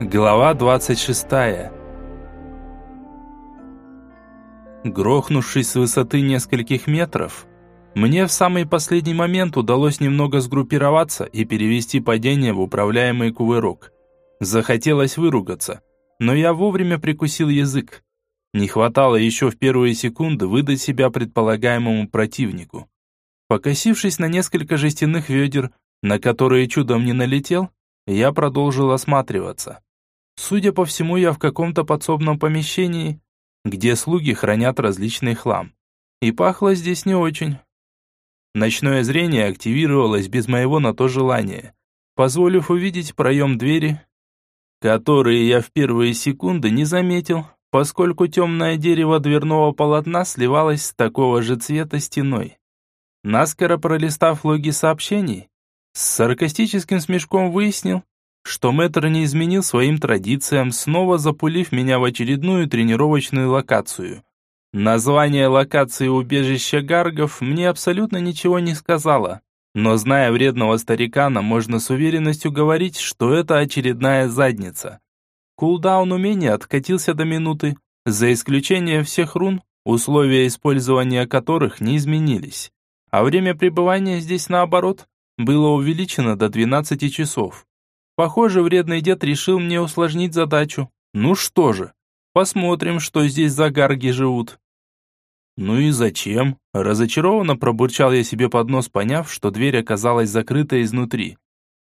Глава 26. Грохнувшись с высоты нескольких метров, мне в самый последний момент удалось немного сгруппироваться и перевести падение в управляемый кувырок. Захотелось выругаться, но я вовремя прикусил язык. Не хватало еще в первые секунды выдать себя предполагаемому противнику. Покосившись на несколько жестяных ведер, на которые чудом не налетел, я продолжил осматриваться. Судя по всему, я в каком-то подсобном помещении, где слуги хранят различный хлам. И пахло здесь не очень. Ночное зрение активировалось без моего на то желания, позволив увидеть проем двери, которые я в первые секунды не заметил, поскольку темное дерево дверного полотна сливалось с такого же цвета стеной. Наскоро пролистав логи сообщений, с саркастическим смешком выяснил, что мэтр не изменил своим традициям, снова запулив меня в очередную тренировочную локацию. Название локации убежища гаргов мне абсолютно ничего не сказала, но зная вредного старикана, можно с уверенностью говорить, что это очередная задница. Кулдаун умения откатился до минуты, за исключением всех рун, условия использования которых не изменились. А время пребывания здесь, наоборот, было увеличено до 12 часов. Похоже, вредный дед решил мне усложнить задачу. Ну что же, посмотрим, что здесь за гарги живут. Ну и зачем? Разочарованно пробурчал я себе под нос, поняв, что дверь оказалась закрыта изнутри.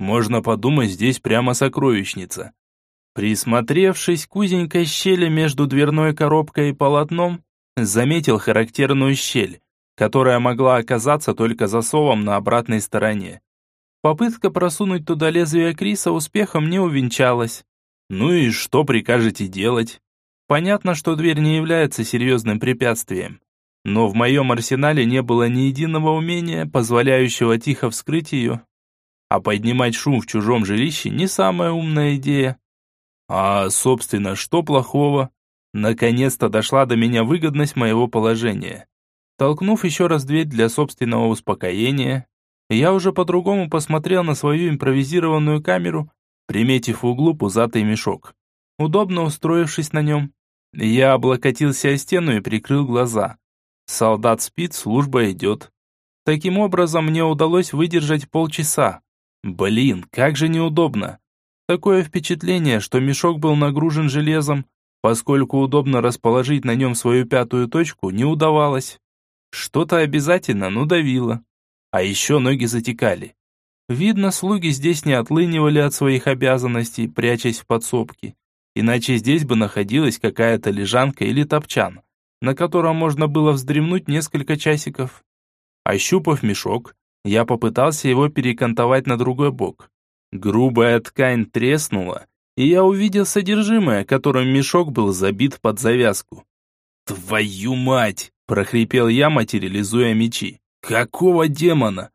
Можно подумать, здесь прямо сокровищница. Присмотревшись к узенькой щели между дверной коробкой и полотном, заметил характерную щель, которая могла оказаться только засовом на обратной стороне. Попытка просунуть туда лезвие Криса успехом не увенчалась. Ну и что прикажете делать? Понятно, что дверь не является серьезным препятствием. Но в моем арсенале не было ни единого умения, позволяющего тихо вскрыть ее. А поднимать шум в чужом жилище не самая умная идея. А, собственно, что плохого? Наконец-то дошла до меня выгодность моего положения. Толкнув еще раз дверь для собственного успокоения, я уже по-другому посмотрел на свою импровизированную камеру, приметив в углу пузатый мешок. Удобно устроившись на нем, я облокотился о стену и прикрыл глаза. Солдат спит, служба идет. Таким образом, мне удалось выдержать полчаса. Блин, как же неудобно. Такое впечатление, что мешок был нагружен железом, поскольку удобно расположить на нем свою пятую точку не удавалось. Что-то обязательно, ну давило. А еще ноги затекали. Видно, слуги здесь не отлынивали от своих обязанностей, прячась в подсобке. Иначе здесь бы находилась какая-то лежанка или топчан, на котором можно было вздремнуть несколько часиков. Ощупав мешок, я попытался его перекантовать на другой бок. Грубая ткань треснула, и я увидел содержимое, которым мешок был забит под завязку. «Твою мать!» – прохрипел я, материализуя мечи. Какого демона?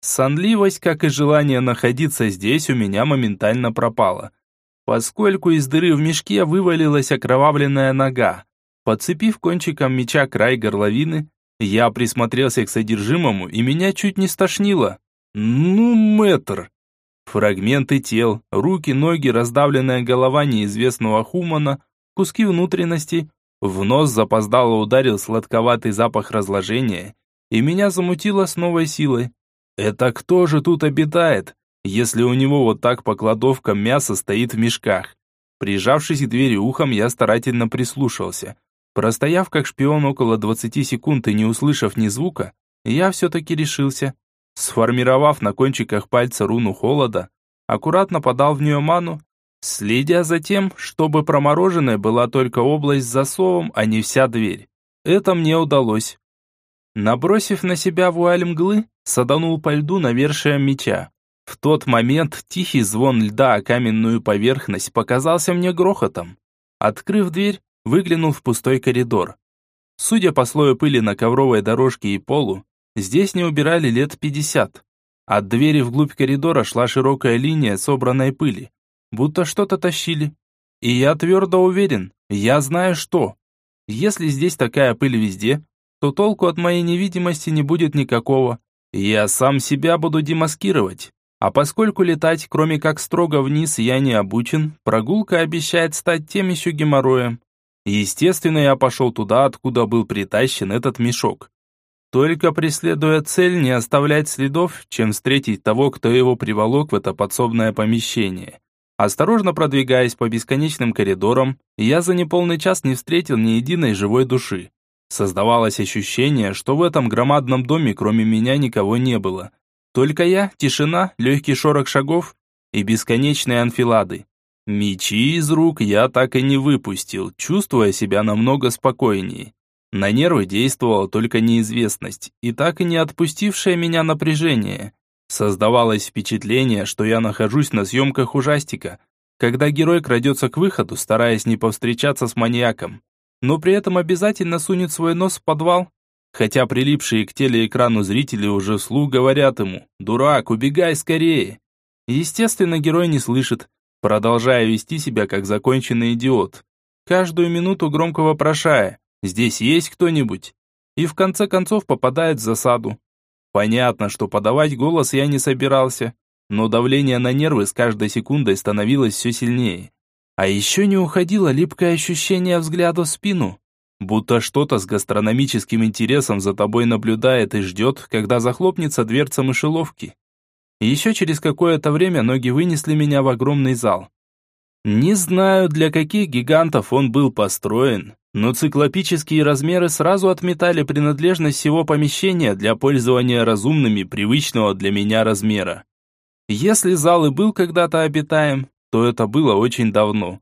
Сонливость, как и желание находиться здесь, у меня моментально пропала. Поскольку из дыры в мешке вывалилась окровавленная нога. Подцепив кончиком меча край горловины, я присмотрелся к содержимому, и меня чуть не стошнило. Ну, мэтр! Фрагменты тел, руки, ноги, раздавленная голова неизвестного хумана, куски внутренности. В нос запоздало ударил сладковатый запах разложения, и меня замутило с новой силой. Это кто же тут обитает, если у него вот так по кладовкам мясо стоит в мешках? Прижавшись к двери ухом, я старательно прислушался. Простояв как шпион около 20 секунд и не услышав ни звука, я все-таки решился. Сформировав на кончиках пальца руну холода, аккуратно подал в нее ману, следя за тем, чтобы промороженная была только область с засовом, а не вся дверь. Это мне удалось. Набросив на себя вуаль мглы, саданул по льду навершием меча. В тот момент тихий звон льда о каменную поверхность показался мне грохотом. Открыв дверь, выглянул в пустой коридор. Судя по слою пыли на ковровой дорожке и полу, здесь не убирали лет пятьдесят. От двери вглубь коридора шла широкая линия собранной пыли, будто что-то тащили. И я твердо уверен, я знаю что. Если здесь такая пыль везде, то толку от моей невидимости не будет никакого. Я сам себя буду демаскировать. А поскольку летать, кроме как строго вниз, я не обучен, прогулка обещает стать тем еще геморроем. Естественно, я пошел туда, откуда был притащен этот мешок. Только преследуя цель не оставлять следов, чем встретить того, кто его приволок в это подсобное помещение. Осторожно продвигаясь по бесконечным коридорам, я за неполный час не встретил ни единой живой души. Создавалось ощущение, что в этом громадном доме кроме меня никого не было. Только я, тишина, легкий шорох шагов и бесконечные анфилады. Мечи из рук я так и не выпустил, чувствуя себя намного спокойнее. На нервы действовала только неизвестность, и так и не отпустившее меня напряжение. Создавалось впечатление, что я нахожусь на съемках ужастика, когда герой крадется к выходу, стараясь не повстречаться с маньяком, но при этом обязательно сунет свой нос в подвал, хотя прилипшие к телеэкрану зрители уже вслух говорят ему «Дурак, убегай скорее!». Естественно, герой не слышит, продолжая вести себя как законченный идиот, каждую минуту громко вопрошая «Здесь есть кто-нибудь?» и в конце концов попадает в засаду. Понятно, что подавать голос я не собирался, но давление на нервы с каждой секундой становилось все сильнее. А еще не уходило липкое ощущение взгляда в спину, Будто что-то с гастрономическим интересом за тобой наблюдает и ждет, когда захлопнется дверца мышеловки. Еще через какое-то время ноги вынесли меня в огромный зал. Не знаю, для каких гигантов он был построен, но циклопические размеры сразу отметали принадлежность всего помещения для пользования разумными привычного для меня размера. Если зал и был когда-то обитаем, то это было очень давно.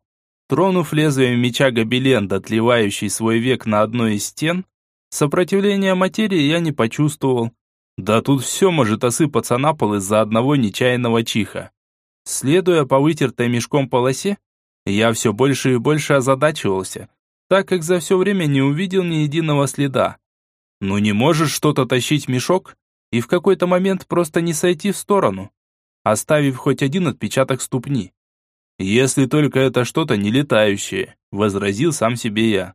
Тронув лезвием меча гобелен, дотлевающий свой век на одной из стен, сопротивления материи я не почувствовал. Да тут все может осыпаться на пол из-за одного нечаянного чиха. Следуя по вытертой мешком полосе, я все больше и больше озадачивался, так как за все время не увидел ни единого следа. Ну не можешь что-то тащить мешок и в какой-то момент просто не сойти в сторону, оставив хоть один отпечаток ступни. «Если только это что-то не летающее», — возразил сам себе я.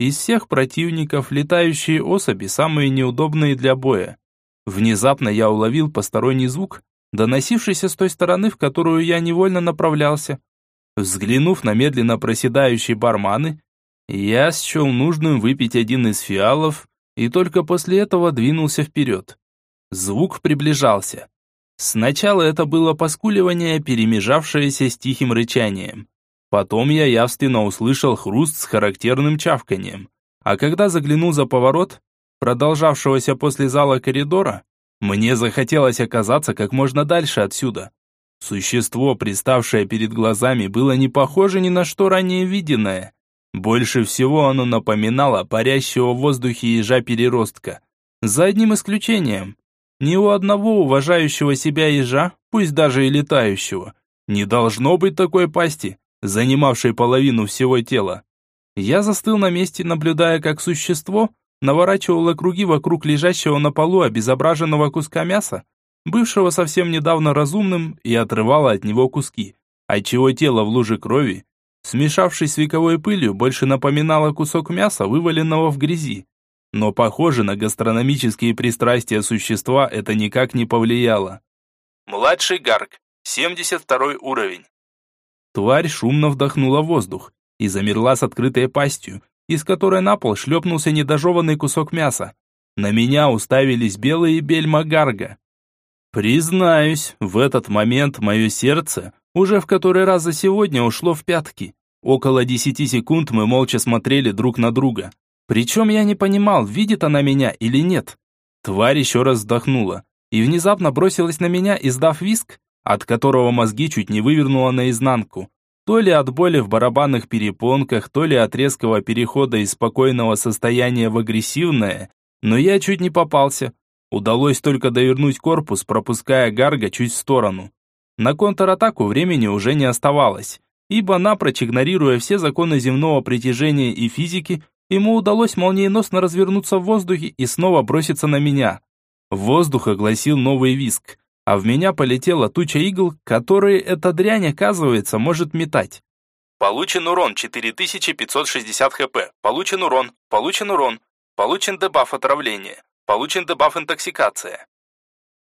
«Из всех противников летающие особи самые неудобные для боя. Внезапно я уловил посторонний звук, доносившийся с той стороны, в которую я невольно направлялся. Взглянув на медленно проседающие барманы, я счел нужным выпить один из фиалов и только после этого двинулся вперед. Звук приближался. Сначала это было поскуливание, перемежавшееся с тихим рычанием. Потом я явственно услышал хруст с характерным чавканием. А когда заглянул за поворот, продолжавшегося после зала коридора, мне захотелось оказаться как можно дальше отсюда. Существо, приставшее перед глазами, было не похоже ни на что ранее виденное. Больше всего оно напоминало парящего в воздухе ежа-переростка. За одним исключением. Ни у одного уважающего себя ежа, пусть даже и летающего, не должно быть такой пасти, занимавшей половину всего тела. Я застыл на месте, наблюдая, как существо наворачивало круги вокруг лежащего на полу обезображенного куска мяса, бывшего совсем недавно разумным, и отрывало от него куски, отчего тело в луже крови, смешавшись с вековой пылью, больше напоминало кусок мяса, вываленного в грязи. Но, похоже, на гастрономические пристрастия существа это никак не повлияло. Младший Гарк, 72 уровень. Тварь шумно вдохнула воздух и замерла с открытой пастью, из которой на пол шлепнулся недожеванный кусок мяса. На меня уставились белые бельма Гарга. Признаюсь, в этот момент мое сердце уже в который раз за сегодня ушло в пятки. Около десяти секунд мы молча смотрели друг на друга. Причем я не понимал, видит она меня или нет. Тварь еще раз вздохнула и внезапно бросилась на меня, издав виск, от которого мозги чуть не вывернуло наизнанку. То ли от боли в барабанных перепонках, то ли от резкого перехода из спокойного состояния в агрессивное, но я чуть не попался. Удалось только довернуть корпус, пропуская Гарга чуть в сторону. На контратаку времени уже не оставалось, ибо напрочь игнорируя все законы земного притяжения и физики, Ему удалось молниеносно развернуться в воздухе и снова броситься на меня. Воздух огласил новый виск, а в меня полетела туча игл, которые эта дрянь, оказывается, может метать. Получен урон 4560 хп. Получен урон. Получен урон. Получен дебаф отравления. Получен дебаф интоксикация.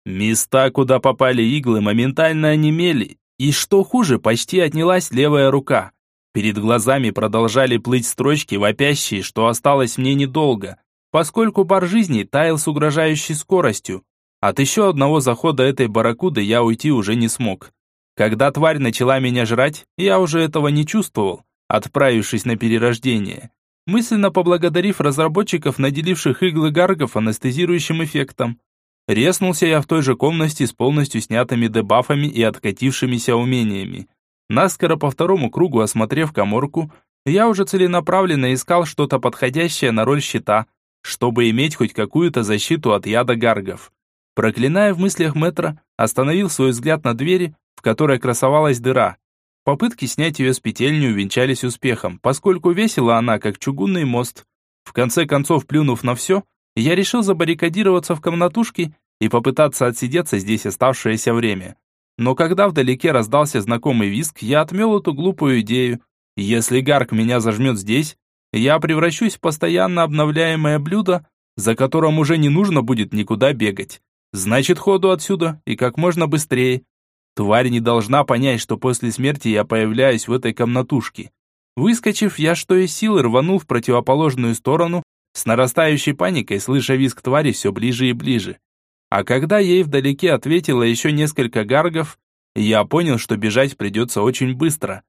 Места, куда попали иглы, моментально онемели, и что хуже, почти отнялась левая рука. Перед глазами продолжали плыть строчки, вопящие, что осталось мне недолго, поскольку бар жизни таял с угрожающей скоростью. От еще одного захода этой барракуды я уйти уже не смог. Когда тварь начала меня жрать, я уже этого не чувствовал, отправившись на перерождение. Мысленно поблагодарив разработчиков, наделивших иглы гаргов анестезирующим эффектом. Резнулся я в той же комнате с полностью снятыми дебафами и откатившимися умениями. Наскоро по второму кругу осмотрев коморку, я уже целенаправленно искал что-то подходящее на роль щита, чтобы иметь хоть какую-то защиту от яда гаргов. Проклиная в мыслях метра, остановил свой взгляд на двери, в которой красовалась дыра. Попытки снять ее с петель не увенчались успехом, поскольку весила она, как чугунный мост. В конце концов, плюнув на все, я решил забаррикадироваться в комнатушке и попытаться отсидеться здесь оставшееся время. Но когда вдалеке раздался знакомый визг, я отмел эту глупую идею. Если Гарк меня зажмет здесь, я превращусь в постоянно обновляемое блюдо, за которым уже не нужно будет никуда бегать. Значит, ходу отсюда и как можно быстрее. Тварь не должна понять, что после смерти я появляюсь в этой комнатушке. Выскочив, я что из силы рванул в противоположную сторону, с нарастающей паникой, слыша визг твари все ближе и ближе. А когда ей вдалеке ответило еще несколько гаргов, я понял, что бежать придется очень быстро.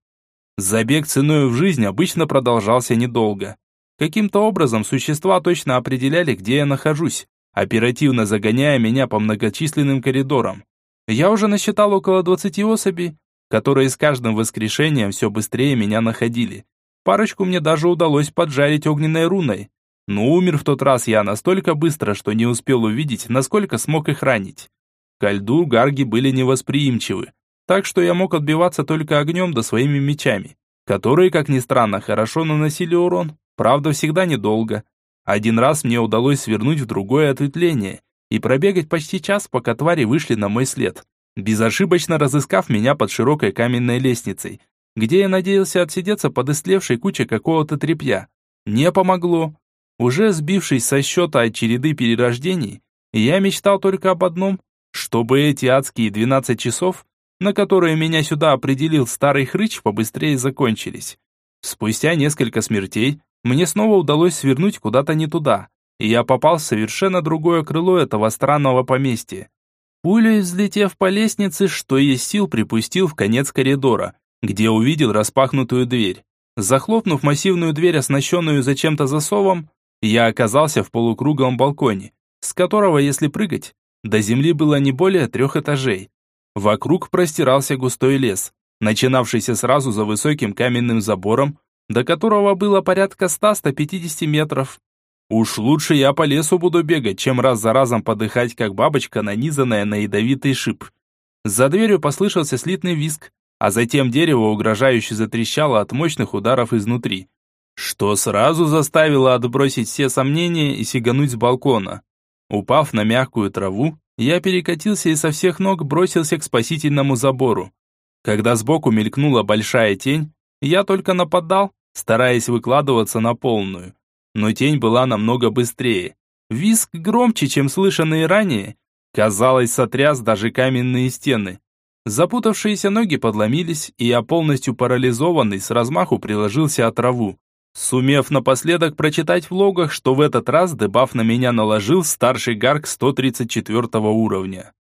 Забег ценой в жизнь обычно продолжался недолго. Каким-то образом существа точно определяли, где я нахожусь оперативно загоняя меня по многочисленным коридорам. Я уже насчитал около 20 особей, которые с каждым воскрешением все быстрее меня находили. Парочку мне даже удалось поджарить огненной руной. Но умер в тот раз я настолько быстро, что не успел увидеть, насколько смог их ранить. Ко льду гарги были невосприимчивы, так что я мог отбиваться только огнем да своими мечами, которые, как ни странно, хорошо наносили урон, правда всегда недолго. Один раз мне удалось свернуть в другое ответвление и пробегать почти час, пока твари вышли на мой след, безошибочно разыскав меня под широкой каменной лестницей, где я надеялся отсидеться под истлевшей кучей какого-то тряпья. Не помогло. Уже сбившись со счета от череды перерождений, я мечтал только об одном, чтобы эти адские 12 часов, на которые меня сюда определил старый хрыч, побыстрее закончились. Спустя несколько смертей мне снова удалось свернуть куда-то не туда, и я попал в совершенно другое крыло этого странного поместья. Пулей взлетев по лестнице, что есть сил, припустил в конец коридора, где увидел распахнутую дверь. Захлопнув массивную дверь, оснащенную зачем-то засовом, я оказался в полукруглом балконе, с которого, если прыгать, до земли было не более трех этажей. Вокруг простирался густой лес, начинавшийся сразу за высоким каменным забором, до которого было порядка 100-150 метров. Уж лучше я по лесу буду бегать, чем раз за разом подыхать, как бабочка, нанизанная на ядовитый шип. За дверью послышался слитный визг, а затем дерево угрожающе затрещало от мощных ударов изнутри, что сразу заставило отбросить все сомнения и сигануть с балкона. Упав на мягкую траву, я перекатился и со всех ног бросился к спасительному забору. Когда сбоку мелькнула большая тень, я только нападал, стараясь выкладываться на полную. Но тень была намного быстрее. Виск громче, чем слышанные ранее. Казалось, сотряс даже каменные стены. Запутавшиеся ноги подломились, и я полностью парализованный с размаху приложился о траву. Сумев напоследок прочитать в логах, что в этот раз дебаф на меня наложил старший гарк 134 уровня.